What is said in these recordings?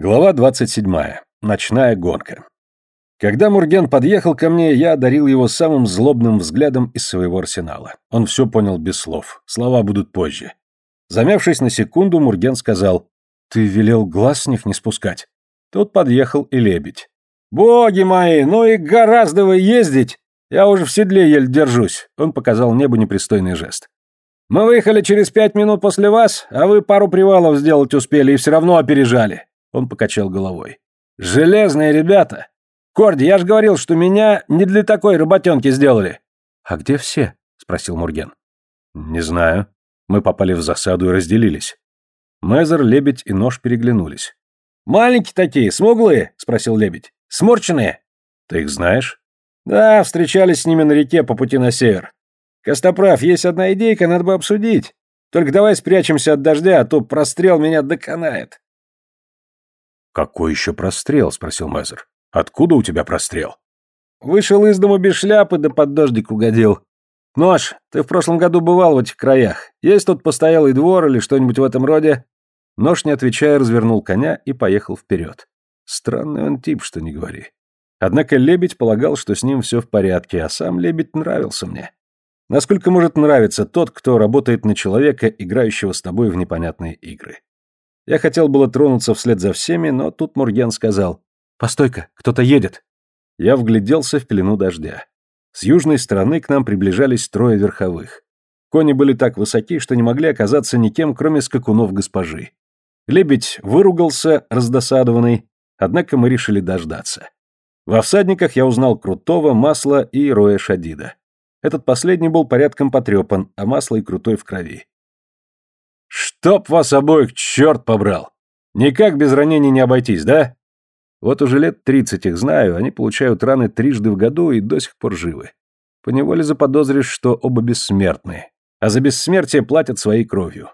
Глава 27. Ночная гонка. Когда Мурген подъехал ко мне, я одарил его самым злобным взглядом из своего арсенала. Он все понял без слов. Слова будут позже. Замявшись на секунду, Мурген сказал, «Ты велел глаз с них не спускать». Тут подъехал и лебедь. «Боги мои, ну и гораздо вы ездить! Я уже в седле еле держусь», — он показал небу непристойный жест. «Мы выехали через пять минут после вас, а вы пару привалов сделать успели и все равно опережали. Он покачал головой. «Железные ребята! Корди, я же говорил, что меня не для такой работенки сделали!» «А где все?» — спросил Мурген. «Не знаю. Мы попали в засаду и разделились». Мезер, Лебедь и Нож переглянулись. «Маленькие такие, смуглые?» — спросил Лебедь. «Сморченные?» «Ты их знаешь?» «Да, встречались с ними на реке по пути на север. Костоправ, есть одна идейка, надо бы обсудить. Только давай спрячемся от дождя, а то прострел меня доконает». «Какой еще прострел?» — спросил Мезер. «Откуда у тебя прострел?» «Вышел из дома без шляпы, да под дождик угодил. Нож, ты в прошлом году бывал в этих краях. Есть тут постоялый двор или что-нибудь в этом роде?» Нож, не отвечая, развернул коня и поехал вперед. Странный он тип, что не говори. Однако лебедь полагал, что с ним все в порядке, а сам лебедь нравился мне. Насколько может нравиться тот, кто работает на человека, играющего с тобой в непонятные игры. Я хотел было тронуться вслед за всеми, но тут Мурген сказал «Постой-ка, кто-то едет». Я вгляделся в пелену дождя. С южной стороны к нам приближались трое верховых. Кони были так высоки, что не могли оказаться никем, кроме скакунов госпожи. Лебедь выругался, раздосадованный, однако мы решили дождаться. Во всадниках я узнал Крутого, Масла и Роя Шадида. Этот последний был порядком потрепан, а Масло и Крутой в крови. «Чтоб вас обоих черт побрал! Никак без ранений не обойтись, да?» Вот уже лет тридцать их знаю, они получают раны трижды в году и до сих пор живы. Поневоле заподозришь, что оба бессмертные, а за бессмертие платят своей кровью.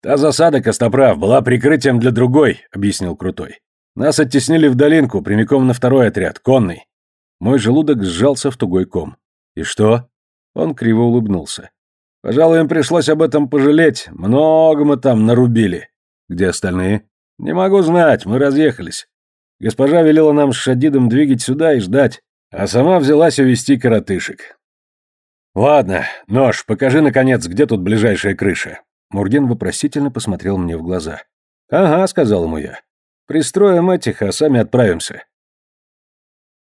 «Та засада, Костоправ, была прикрытием для другой», — объяснил Крутой. «Нас оттеснили в долинку, прямиком на второй отряд, конный». Мой желудок сжался в тугой ком. «И что?» Он криво улыбнулся. Пожалуй, им пришлось об этом пожалеть. Много мы там нарубили. Где остальные? Не могу знать, мы разъехались. Госпожа велела нам с Шадидом двигать сюда и ждать, а сама взялась увести коротышек. Ладно, нож, покажи, наконец, где тут ближайшая крыша. Мурген вопросительно посмотрел мне в глаза. Ага, сказал ему я. Пристроим этих, а сами отправимся.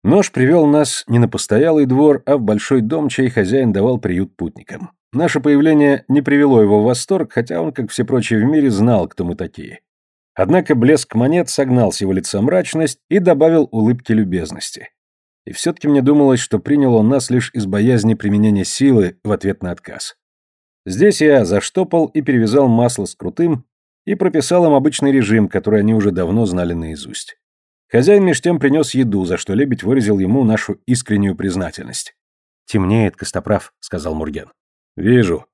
Нож привел нас не на постоялый двор, а в большой дом, чей хозяин давал приют путникам. Наше появление не привело его в восторг, хотя он, как все прочие в мире, знал, кто мы такие. Однако блеск монет согнал с его лица мрачность и добавил улыбки любезности. И все-таки мне думалось, что принял он нас лишь из боязни применения силы в ответ на отказ. Здесь я заштопал и перевязал масло с крутым и прописал им обычный режим, который они уже давно знали наизусть. Хозяин меж тем принес еду, за что лебедь выразил ему нашу искреннюю признательность. «Темнеет, Костоправ», — сказал Мурген. «Вижу.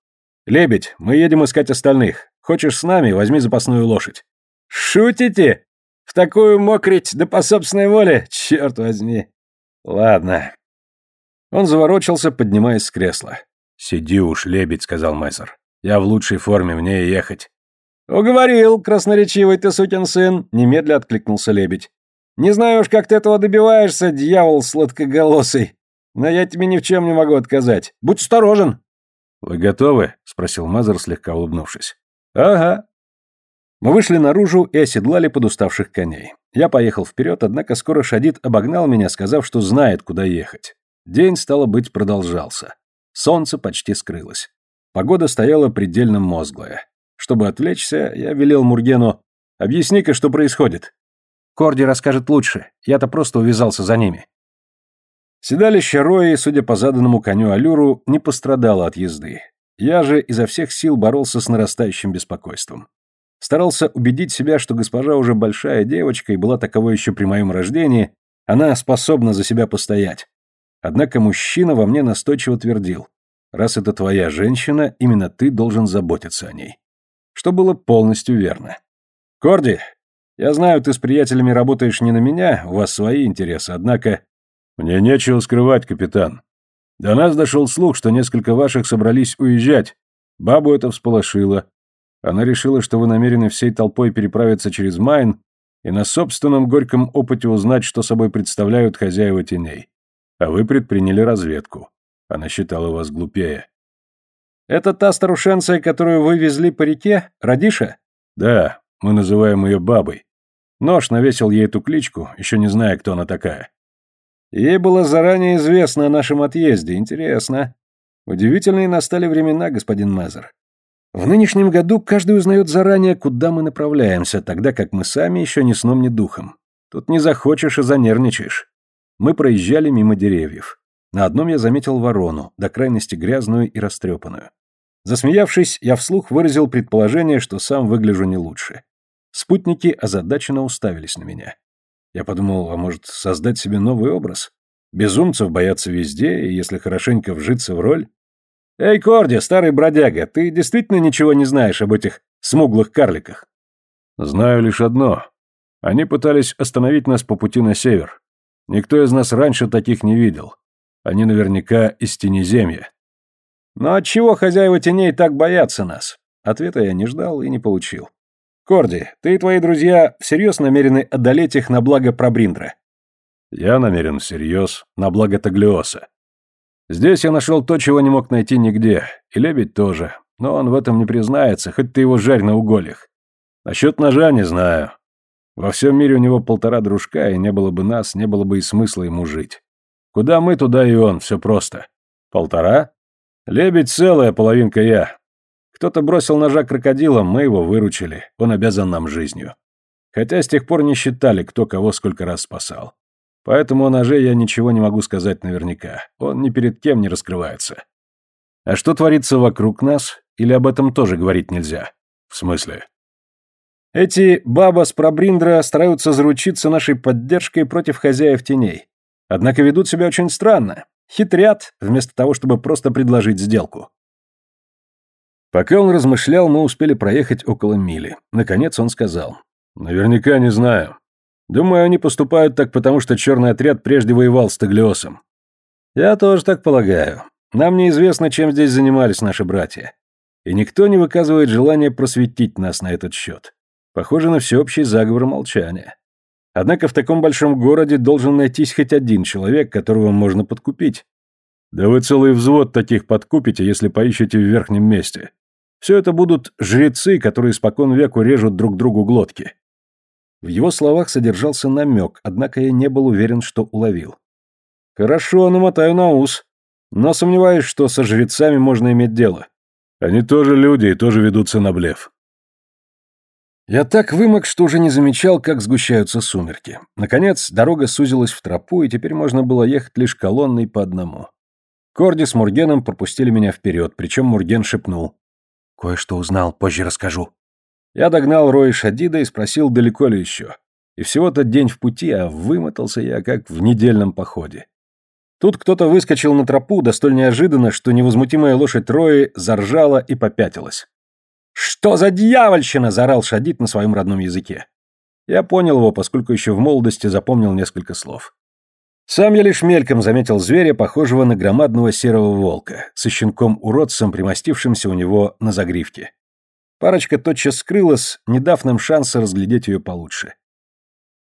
Лебедь, мы едем искать остальных. Хочешь с нами, возьми запасную лошадь». «Шутите? В такую мокрить, да по собственной воле? Черт возьми!» «Ладно». Он заворочился, поднимаясь с кресла. «Сиди уж, лебедь», — сказал Мессер. «Я в лучшей форме, мне ехать». «Уговорил, красноречивый ты сукин сын», — немедля откликнулся лебедь. «Не знаю уж, как ты этого добиваешься, дьявол сладкоголосый, но я тебе ни в чем не могу отказать. Будь осторожен». «Вы готовы?» — спросил Мазер, слегка улыбнувшись. «Ага». Мы вышли наружу и оседлали подуставших коней. Я поехал вперед, однако скоро Шадид обогнал меня, сказав, что знает, куда ехать. День, стало быть, продолжался. Солнце почти скрылось. Погода стояла предельно мозглая. Чтобы отвлечься, я велел Мургену «Объясни-ка, что происходит». «Корди расскажет лучше. Я-то просто увязался за ними». Седалище Рои, судя по заданному коню Алюру, не пострадало от езды. Я же изо всех сил боролся с нарастающим беспокойством. Старался убедить себя, что госпожа уже большая девочка и была таковой еще при моем рождении, она способна за себя постоять. Однако мужчина во мне настойчиво твердил, раз это твоя женщина, именно ты должен заботиться о ней. Что было полностью верно. Корди, я знаю, ты с приятелями работаешь не на меня, у вас свои интересы, однако «Мне нечего скрывать, капитан. До нас дошел слух, что несколько ваших собрались уезжать. Бабу это всполошило. Она решила, что вы намерены всей толпой переправиться через Майн и на собственном горьком опыте узнать, что собой представляют хозяева теней. А вы предприняли разведку. Она считала вас глупее. «Это та старушенция, которую вы везли по реке? Радиша?» «Да, мы называем ее бабой. Нож навесил ей эту кличку, еще не зная, кто она такая». «Ей было заранее известно о нашем отъезде. Интересно. Удивительные настали времена, господин Мазер. В нынешнем году каждый узнает заранее, куда мы направляемся, тогда как мы сами еще ни сном, ни духом. Тут не захочешь и занервничаешь. Мы проезжали мимо деревьев. На одном я заметил ворону, до крайности грязную и растрепанную. Засмеявшись, я вслух выразил предположение, что сам выгляжу не лучше. Спутники озадаченно уставились на меня. Я подумал, а может, создать себе новый образ? Безумцев боятся везде, и если хорошенько вжиться в роль, «Эй, Корди, старый бродяга, ты действительно ничего не знаешь об этих смуглых карликах?» «Знаю лишь одно. Они пытались остановить нас по пути на север. Никто из нас раньше таких не видел. Они наверняка из Тенеземья». «Но отчего хозяева теней так боятся нас?» Ответа я не ждал и не получил. «Корди, ты и твои друзья всерьез намерены одолеть их на благо Пробриндра?» «Я намерен всерьез на благо Таглиоса. Здесь я нашел то, чего не мог найти нигде, и лебедь тоже, но он в этом не признается, хоть ты его жарь на угольях. Насчет ножа не знаю. Во всем мире у него полтора дружка, и не было бы нас, не было бы и смысла ему жить. Куда мы, туда и он, все просто. Полтора? Лебедь целая, половинка я. Кто-то бросил ножа крокодилам, мы его выручили, он обязан нам жизнью. Хотя с тех пор не считали, кто кого сколько раз спасал. Поэтому о ноже я ничего не могу сказать наверняка. Он ни перед кем не раскрывается. А что творится вокруг нас? Или об этом тоже говорить нельзя? В смысле? Эти баба с Пробриндра стараются заручиться нашей поддержкой против хозяев теней. Однако ведут себя очень странно. Хитрят, вместо того, чтобы просто предложить сделку. Пока он размышлял, мы успели проехать около мили. Наконец он сказал. «Наверняка не знаю. Думаю, они поступают так, потому что черный отряд прежде воевал с Таглиосом. Я тоже так полагаю. Нам неизвестно, чем здесь занимались наши братья. И никто не выказывает желания просветить нас на этот счет. Похоже на всеобщий заговор молчания. Однако в таком большом городе должен найтись хоть один человек, которого можно подкупить. Да вы целый взвод таких подкупите, если поищете в верхнем месте. Все это будут жрецы, которые испокон веку режут друг другу глотки. В его словах содержался намек, однако я не был уверен, что уловил. «Хорошо, намотаю на ус. Но сомневаюсь, что со жрецами можно иметь дело. Они тоже люди и тоже ведутся на блеф». Я так вымок, что уже не замечал, как сгущаются сумерки. Наконец, дорога сузилась в тропу, и теперь можно было ехать лишь колонной по одному. Корди с Мургеном пропустили меня вперед, причем Мурген шепнул. «Кое-что узнал, позже расскажу». Я догнал Роя Шадида и спросил, далеко ли еще. И всего-то день в пути, а вымотался я, как в недельном походе. Тут кто-то выскочил на тропу, да столь неожиданно, что невозмутимая лошадь Рои заржала и попятилась. «Что за дьявольщина!» – заорал Шадид на своем родном языке. Я понял его, поскольку еще в молодости запомнил несколько слов. Сам я лишь мельком заметил зверя, похожего на громадного серого волка, со щенком-уродцем, примостившимся у него на загривке. Парочка тотчас скрылась, не дав нам шанса разглядеть ее получше.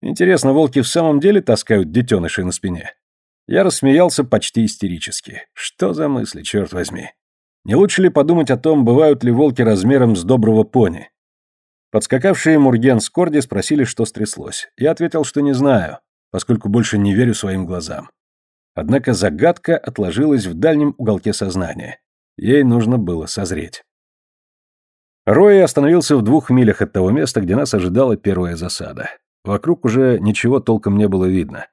Интересно, волки в самом деле таскают детенышей на спине? Я рассмеялся почти истерически. Что за мысли, черт возьми? Не лучше ли подумать о том, бывают ли волки размером с доброго пони? Подскакавшие Мурген с Корди спросили, что стряслось. Я ответил, что не знаю, поскольку больше не верю своим глазам. Однако загадка отложилась в дальнем уголке сознания. Ей нужно было созреть. Рой остановился в двух милях от того места, где нас ожидала первая засада. Вокруг уже ничего толком не было видно.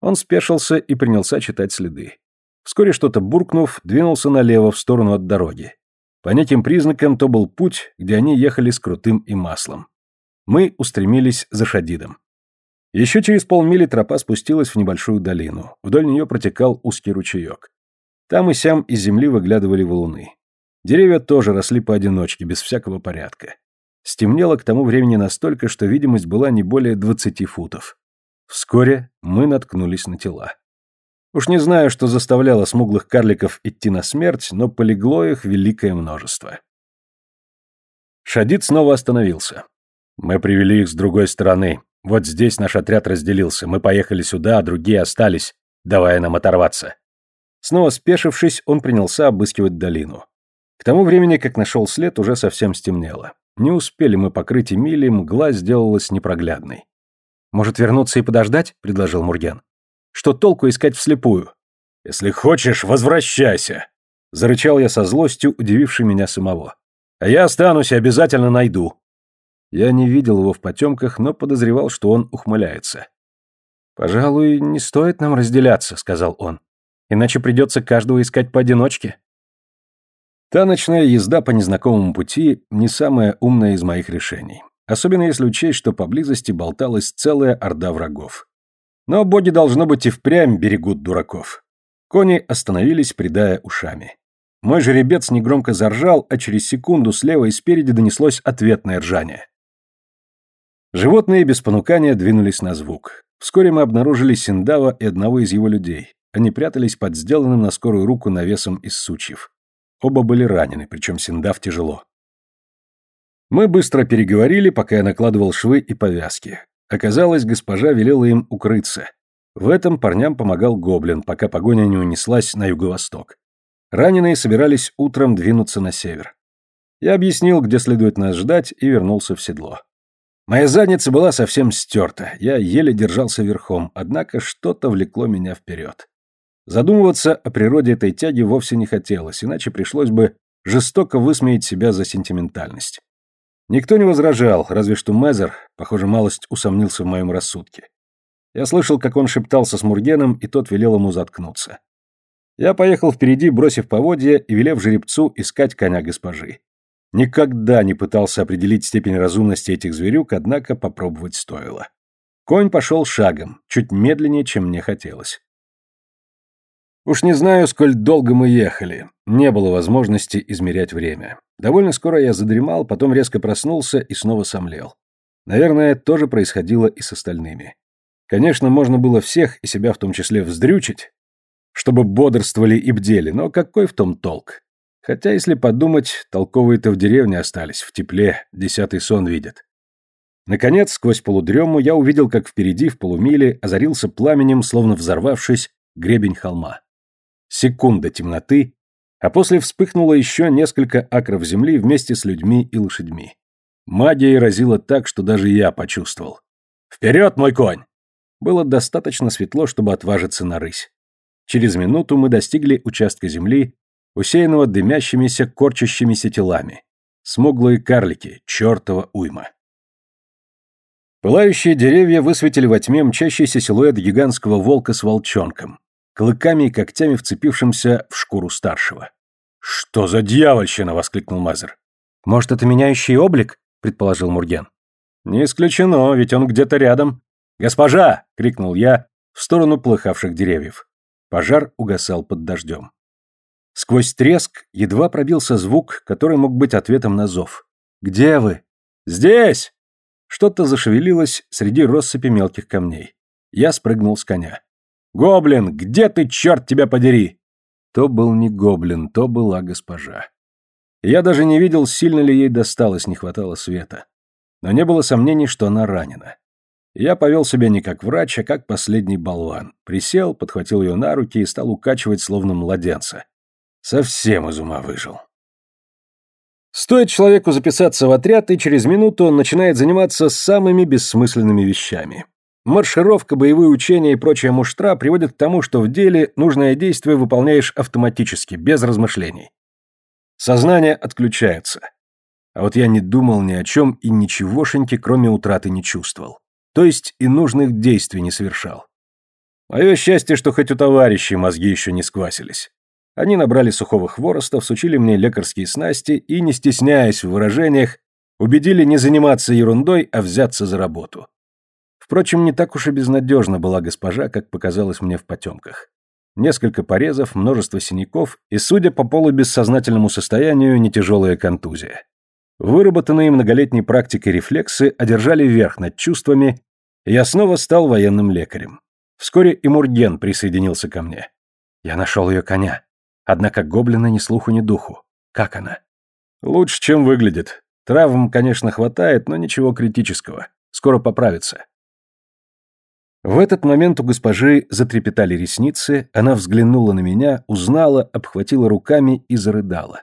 Он спешился и принялся читать следы. Вскоре что-то буркнув, двинулся налево в сторону от дороги. По неким признакам то был путь, где они ехали с крутым и маслом. Мы устремились за Шадидом. Еще через полмили тропа спустилась в небольшую долину. Вдоль нее протекал узкий ручеек. Там и сям из земли выглядывали валуны. Деревья тоже росли поодиночке, без всякого порядка. Стемнело к тому времени настолько, что видимость была не более двадцати футов. Вскоре мы наткнулись на тела. Уж не знаю, что заставляло смуглых карликов идти на смерть, но полегло их великое множество. Шадид снова остановился. Мы привели их с другой стороны. Вот здесь наш отряд разделился. Мы поехали сюда, а другие остались, давая нам оторваться. Снова спешившись, он принялся обыскивать долину. К тому времени, как нашел след, уже совсем стемнело. Не успели мы покрыть Эмили, мгла сделалась непроглядной. «Может, вернуться и подождать?» — предложил Мурген. «Что толку искать вслепую?» «Если хочешь, возвращайся!» — зарычал я со злостью, удививший меня самого. «А я останусь и обязательно найду!» Я не видел его в потемках, но подозревал, что он ухмыляется. «Пожалуй, не стоит нам разделяться», — сказал он. «Иначе придется каждого искать поодиночке». Та ночная езда по незнакомому пути не самая умная из моих решений. Особенно если учесть, что поблизости болталась целая орда врагов. Но боги, должно быть, и впрямь берегут дураков. Кони остановились, придая ушами. Мой жеребец негромко заржал, а через секунду слева и спереди донеслось ответное ржание. Животные без понукания двинулись на звук. Вскоре мы обнаружили Синдава и одного из его людей. Они прятались под сделанным на скорую руку навесом из сучьев. Оба были ранены, причем Синдав тяжело. Мы быстро переговорили, пока я накладывал швы и повязки. Оказалось, госпожа велела им укрыться. В этом парням помогал гоблин, пока погоня не унеслась на юго-восток. Раненые собирались утром двинуться на север. Я объяснил, где следует нас ждать, и вернулся в седло. Моя задница была совсем стерта, я еле держался верхом, однако что-то влекло меня вперед. Задумываться о природе этой тяги вовсе не хотелось, иначе пришлось бы жестоко высмеять себя за сентиментальность. Никто не возражал, разве что Мезер, похоже, малость усомнился в моем рассудке. Я слышал, как он шептался с Мургеном, и тот велел ему заткнуться. Я поехал впереди, бросив поводья и велев жеребцу искать коня госпожи. Никогда не пытался определить степень разумности этих зверюк, однако попробовать стоило. Конь пошел шагом, чуть медленнее, чем мне хотелось. Уж не знаю, сколь долго мы ехали. Не было возможности измерять время. Довольно скоро я задремал, потом резко проснулся и снова сомлел. Наверное, тоже происходило и с остальными. Конечно, можно было всех, и себя в том числе, вздрючить, чтобы бодрствовали и бдели, но какой в том толк? Хотя, если подумать, толковые-то в деревне остались, в тепле, десятый сон видят. Наконец, сквозь полудрему я увидел, как впереди, в полумиле, озарился пламенем, словно взорвавшись, гребень холма. Секунда темноты, а после вспыхнуло еще несколько акров земли вместе с людьми и лошадьми. Магия разила так, что даже я почувствовал. «Вперед, мой конь!» Было достаточно светло, чтобы отважиться на рысь. Через минуту мы достигли участка земли, усеянного дымящимися, корчащимися телами. Смуглые карлики, чертова уйма. Пылающие деревья высветили во тьме мчащийся силуэт гигантского волка с волчонком клыками и когтями вцепившимся в шкуру старшего. «Что за дьявольщина!» — воскликнул Мазер. «Может, это меняющий облик?» — предположил Мурген. «Не исключено, ведь он где-то рядом». «Госпожа!» — крикнул я в сторону плыхавших деревьев. Пожар угасал под дождем. Сквозь треск едва пробился звук, который мог быть ответом на зов. «Где вы?» «Здесь!» Что-то зашевелилось среди россыпи мелких камней. Я спрыгнул с коня. «Гоблин, где ты, черт тебя подери?» То был не гоблин, то была госпожа. Я даже не видел, сильно ли ей досталось, не хватало света. Но не было сомнений, что она ранена. Я повел себя не как врач, а как последний болван. Присел, подхватил ее на руки и стал укачивать, словно младенца. Совсем из ума выжил. Стоит человеку записаться в отряд, и через минуту он начинает заниматься самыми бессмысленными вещами. Маршировка, боевые учения и прочая муштра приводят к тому, что в деле нужное действие выполняешь автоматически, без размышлений. Сознание отключается. А вот я не думал ни о чем и ничегошеньки, кроме утраты, не чувствовал. То есть и нужных действий не совершал. Мое счастье, что хоть у товарищей мозги еще не сквасились. Они набрали сухого хвороста, всучили мне лекарские снасти и, не стесняясь в выражениях, убедили не заниматься ерундой, а взяться за работу. Впрочем, не так уж и безнадежна была госпожа, как показалось мне в потемках. Несколько порезов, множество синяков и, судя по полубессознательному состоянию, не контузия. Выработанные многолетней практикой рефлексы одержали верх над чувствами, и я снова стал военным лекарем. Вскоре и Мурген присоединился ко мне. Я нашел ее коня. Однако гоблина ни слуху, ни духу. Как она? Лучше, чем выглядит. Травм, конечно, хватает, но ничего критического. Скоро поправится. В этот момент у госпожи затрепетали ресницы, она взглянула на меня, узнала, обхватила руками и зарыдала.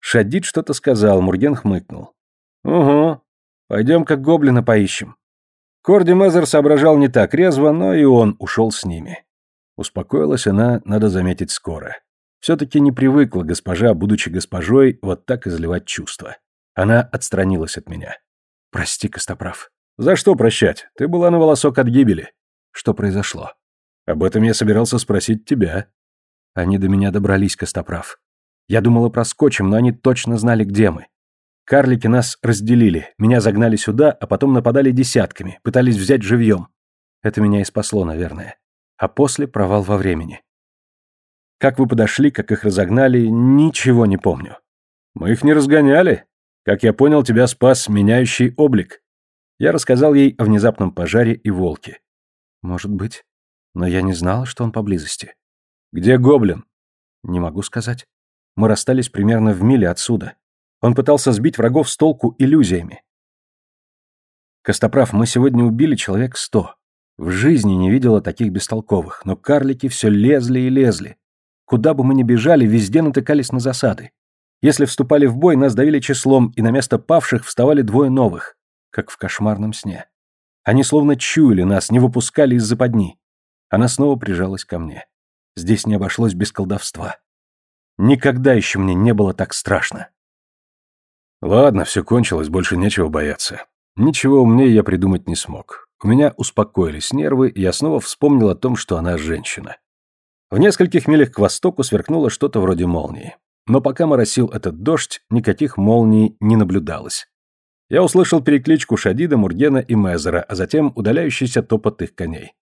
Шадид что-то сказал, Мурген хмыкнул. «Угу, пойдем как гоблина поищем». Корди Мезер соображал не так резво, но и он ушел с ними. Успокоилась она, надо заметить, скоро. Все-таки не привыкла госпожа, будучи госпожой, вот так изливать чувства. Она отстранилась от меня. «Прости, Костоправ». «За что прощать? Ты была на волосок от гибели». Что произошло? Об этом я собирался спросить тебя. Они до меня добрались, Костоправ. Я думала, проскочим, но они точно знали, где мы. Карлики нас разделили, меня загнали сюда, а потом нападали десятками, пытались взять живьем. Это меня и спасло, наверное. А после провал во времени. Как вы подошли, как их разогнали, ничего не помню. Мы их не разгоняли. Как я понял, тебя спас меняющий облик. Я рассказал ей о внезапном пожаре и волке. Может быть. Но я не знала, что он поблизости. Где гоблин? Не могу сказать. Мы расстались примерно в миле отсюда. Он пытался сбить врагов с толку иллюзиями. Костоправ, мы сегодня убили человек сто. В жизни не видела таких бестолковых, но карлики все лезли и лезли. Куда бы мы ни бежали, везде натыкались на засады. Если вступали в бой, нас давили числом, и на место павших вставали двое новых, как в кошмарном сне. Они словно чуяли нас, не выпускали из западни. Она снова прижалась ко мне. Здесь не обошлось без колдовства. Никогда еще мне не было так страшно. Ладно, все кончилось, больше нечего бояться. Ничего умнее я придумать не смог. У меня успокоились нервы, и я снова вспомнил о том, что она женщина. В нескольких милях к востоку сверкнуло что-то вроде молнии. Но пока моросил этот дождь, никаких молний не наблюдалось. Я услышал перекличку Шадида, Мургена и Мезера, а затем удаляющийся топот их коней.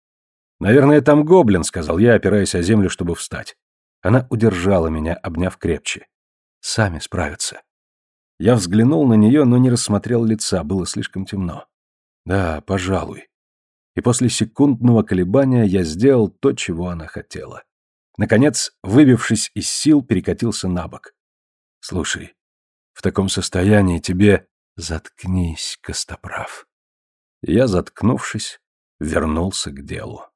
«Наверное, там гоблин», — сказал я, опираясь о землю, чтобы встать. Она удержала меня, обняв крепче. «Сами справятся». Я взглянул на нее, но не рассмотрел лица, было слишком темно. «Да, пожалуй». И после секундного колебания я сделал то, чего она хотела. Наконец, выбившись из сил, перекатился на бок. «Слушай, в таком состоянии тебе...» Заткнись, Костоправ. Я, заткнувшись, вернулся к делу.